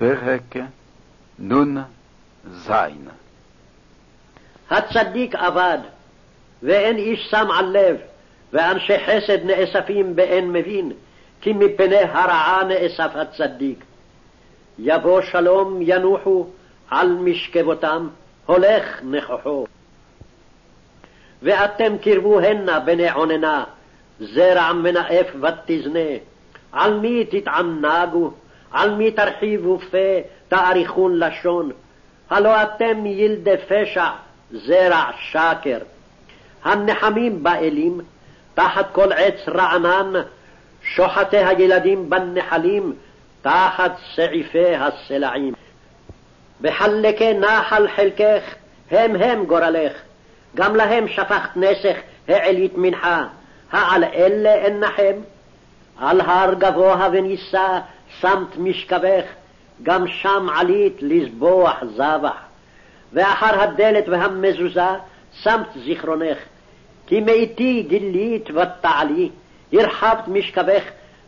פרק נ"ז הצדיק אבד, ואין איש שם על לב, ואנשי חסד נאספים באין מבין, כי מפני הרעה נאסף הצדיק. יבוא שלום ינוחו על משכבותם, הולך נכוחו. ואתם קרבו הנה בני עוננה, זרע מנאף ותזנה, על מי תתענגו? על מי תרחיבו פה, תאריכון לשון? הלא אתם ילדי פשע, זרע שקר. הנחמים באלים, תחת כל עץ רענן, שוחטי הילדים בנחלים, תחת סעיפי הסלעים. בחלקי נחל חלקך, הם הם גורלך, גם להם שפכת נסך העלית מנחה, העל אלה אנחם? על הר גבוה ונישא שמת משכבך, גם שם עלית לזבוח זבח. ואחר הדלת והמזוזה שמת זיכרונך, כי מאיתי גילית ותעלי, הרחבת משכבך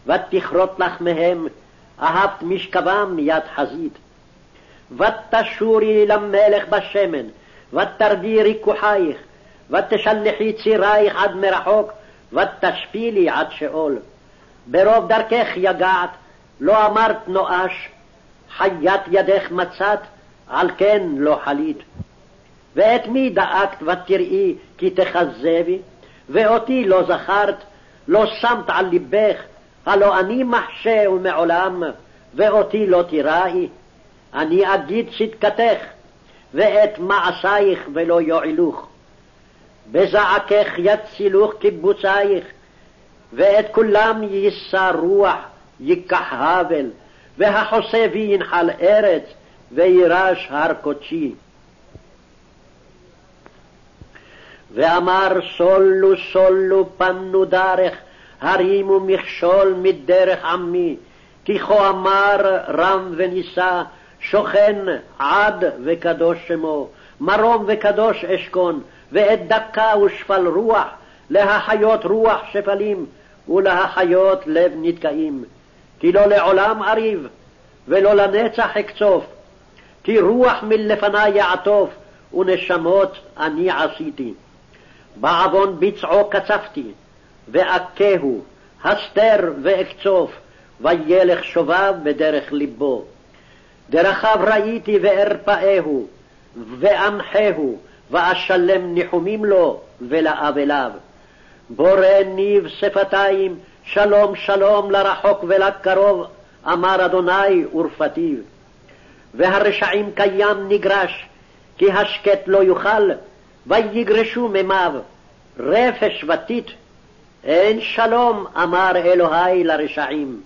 ותכרות לך מהם, אהבת משכבם יד חזית. ותשורי למלך בשמן, ותרדי ריכוחייך, ותשלחי צירייך עד מרחוק, ותשפילי עד שאול. ברוב דרכך יגעת, לא אמרת נואש, חיית ידך מצאת, על כן לא חלית. ואת מי דאגת ותראי כי תכזבי, ואותי לא זכרת, לא שמת על לבך, הלא אני מחשה ומעולם, ואותי לא תיראי. אני אגיד צדקתך, ואת מעשייך ולא יועילוך. בזעקך יצילוך קיבוצייך, ואת כולם יישא רוח, ייקח הבל, והחוסה וינחל ארץ, וירש הר קודשי. ואמר סולו סולו פנו דרך, הרימו מכשול מדרך עמי, כי כה אמר רם ונישא, שוכן עד וקדוש שמו, מרום וקדוש אשכון, ואת דקה ושפל רוח, להחיות רוח שפלים, ולהחיות לב נתקעים. כי לא לעולם אריב, ולא לנצח אקצוף, כי רוח מלפני יעטוף, ונשמות אני עשיתי. בעוון ביצעו קצפתי, ואכהו, הסתר ואקצוף, וילך שובב בדרך ליבו. דרכיו ראיתי וארפאהו, ואנחהו, ואשלם ניחומים לו ולאבליו. בורא ניב שפתיים, שלום שלום לרחוק ולקרוב, אמר אדוני ורפתיו. והרשעים קיים נגרש, כי השקט לא יוכל, ויגרשו ממיו, רפש ותית, אין שלום, אמר אלוהי לרשעים.